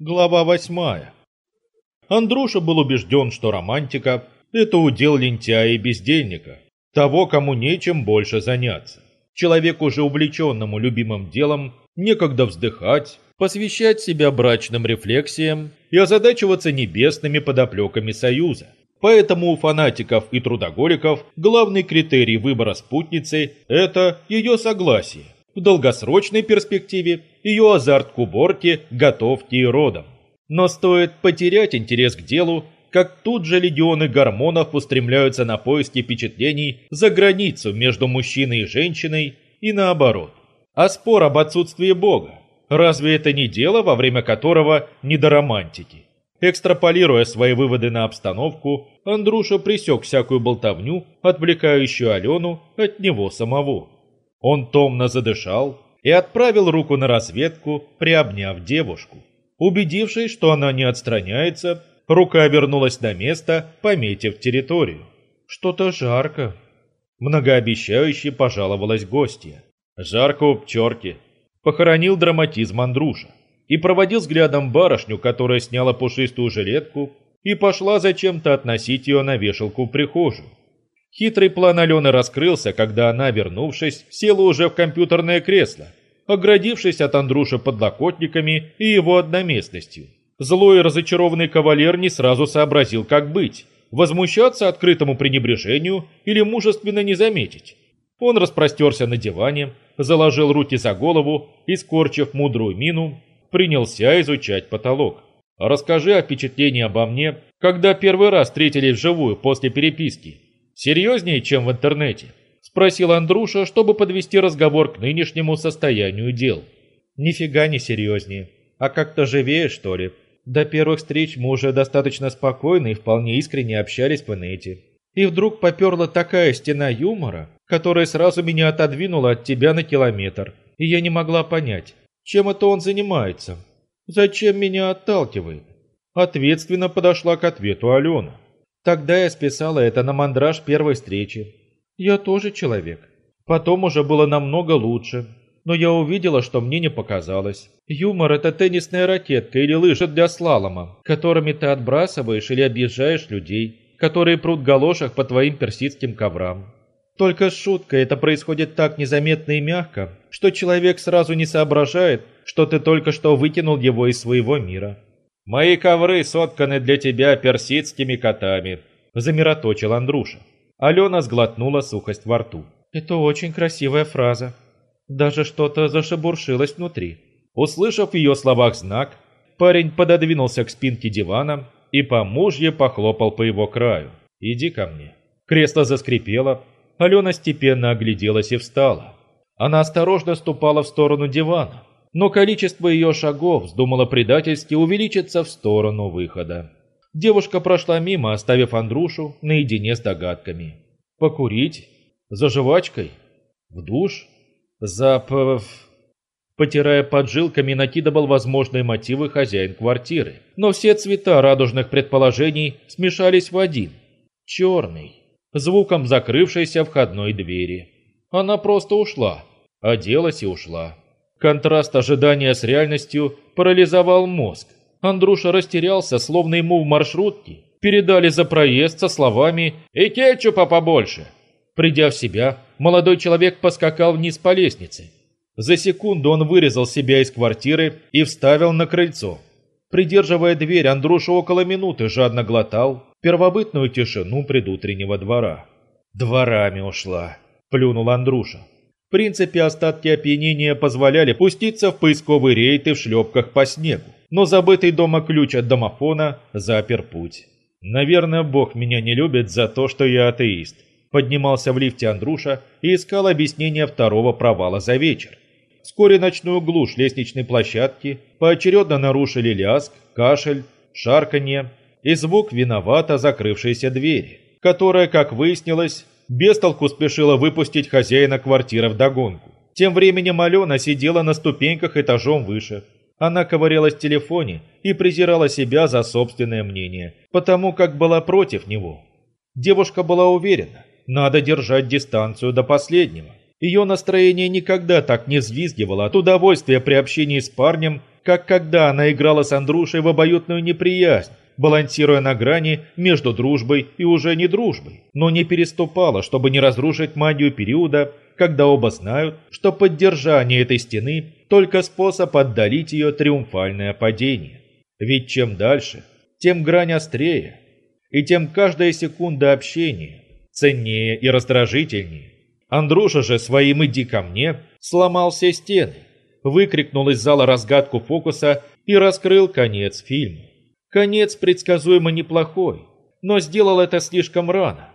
Глава восьмая. Андруша был убежден, что романтика – это удел лентяя и бездельника, того, кому нечем больше заняться. Человеку же увлеченному любимым делом некогда вздыхать, посвящать себя брачным рефлексиям и озадачиваться небесными подоплеками союза. Поэтому у фанатиков и трудоголиков главный критерий выбора спутницы – это ее согласие. В долгосрочной перспективе ее азарт к уборке, готовке и родам. Но стоит потерять интерес к делу, как тут же легионы гормонов устремляются на поиски впечатлений за границу между мужчиной и женщиной и наоборот. А спор об отсутствии Бога, разве это не дело, во время которого не до романтики? Экстраполируя свои выводы на обстановку, Андруша пресек всякую болтовню, отвлекающую Алену от него самого. Он томно задышал и отправил руку на разведку, приобняв девушку. Убедившись, что она не отстраняется, рука вернулась на место, пометив территорию. «Что-то жарко», – многообещающе пожаловалась гостья. «Жарко у пчерки», – похоронил драматизм Андруша и проводил взглядом барышню, которая сняла пушистую жилетку и пошла зачем-то относить ее на вешалку в прихожую. Хитрый план Алены раскрылся, когда она, вернувшись, села уже в компьютерное кресло, оградившись от Андруши подлокотниками и его одноместностью. Злой и разочарованный кавалер не сразу сообразил, как быть, возмущаться открытому пренебрежению или мужественно не заметить. Он распростерся на диване, заложил руки за голову и, скорчив мудрую мину, принялся изучать потолок. «Расскажи о впечатлении обо мне, когда первый раз встретились вживую после переписки», Серьезнее, чем в интернете? Спросил Андруша, чтобы подвести разговор к нынешнему состоянию дел. Нифига не серьезнее. А как-то живее, что ли? До первых встреч мы уже достаточно спокойно и вполне искренне общались по нете. И вдруг поперла такая стена юмора, которая сразу меня отодвинула от тебя на километр. И я не могла понять, чем это он занимается. Зачем меня отталкивает? Ответственно подошла к ответу Алена. Тогда я списала это на мандраж первой встречи. Я тоже человек. Потом уже было намного лучше. Но я увидела, что мне не показалось. Юмор – это теннисная ракетка или лыжи для слалома, которыми ты отбрасываешь или объезжаешь людей, которые прут галошах по твоим персидским коврам. Только с шуткой это происходит так незаметно и мягко, что человек сразу не соображает, что ты только что выкинул его из своего мира. «Мои ковры сотканы для тебя персидскими котами», – замироточил Андруша. Алена сглотнула сухость во рту. «Это очень красивая фраза. Даже что-то зашебуршилось внутри». Услышав в ее словах знак, парень пододвинулся к спинке дивана и по мужье похлопал по его краю. «Иди ко мне». Кресло заскрипело, Алена степенно огляделась и встала. Она осторожно ступала в сторону дивана, но количество ее шагов вздумало предательски увеличиться в сторону выхода. Девушка прошла мимо, оставив Андрушу наедине с догадками. Покурить? За жвачкой? В душ? За... П... Потирая поджилками, накидывал возможные мотивы хозяин квартиры. Но все цвета радужных предположений смешались в один. Черный. Звуком закрывшейся входной двери. Она просто ушла. Оделась и ушла. Контраст ожидания с реальностью парализовал мозг. Андруша растерялся, словно ему в маршрутке передали за проезд со словами «И кетчупа побольше». Придя в себя, молодой человек поскакал вниз по лестнице. За секунду он вырезал себя из квартиры и вставил на крыльцо. Придерживая дверь, Андруша около минуты жадно глотал первобытную тишину предутреннего двора. «Дворами ушла», – плюнул Андруша принципе, остатки опьянения позволяли пуститься в поисковый рейд и в шлепках по снегу. Но забытый дома ключ от домофона запер путь. «Наверное, Бог меня не любит за то, что я атеист», поднимался в лифте Андруша и искал объяснение второго провала за вечер. Вскоре ночную глушь лестничной площадки поочередно нарушили ляск, кашель, шарканье и звук виновато закрывшейся двери, которая, как выяснилось, бестолку спешила выпустить хозяина квартиры в догонку. Тем временем Алена сидела на ступеньках этажом выше. Она ковырялась в телефоне и презирала себя за собственное мнение, потому как была против него. Девушка была уверена, надо держать дистанцию до последнего. Ее настроение никогда так не взвизгивало от удовольствия при общении с парнем, как когда она играла с Андрушей в обоюдную неприязнь, балансируя на грани между дружбой и уже не дружбой, но не переступала, чтобы не разрушить магию периода, когда оба знают, что поддержание этой стены – только способ отдалить ее триумфальное падение. Ведь чем дальше, тем грань острее, и тем каждая секунда общения ценнее и раздражительнее. Андруша же своим «иди ко мне» сломал все стены, выкрикнул из зала разгадку фокуса и раскрыл конец фильма. Конец предсказуемо неплохой, но сделал это слишком рано.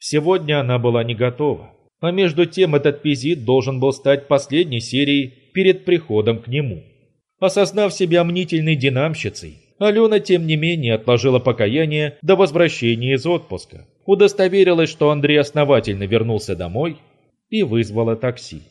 Сегодня она была не готова, а между тем этот визит должен был стать последней серией перед приходом к нему. Осознав себя мнительной динамщицей, Алена, тем не менее, отложила покаяние до возвращения из отпуска, удостоверилась, что Андрей основательно вернулся домой и вызвала такси.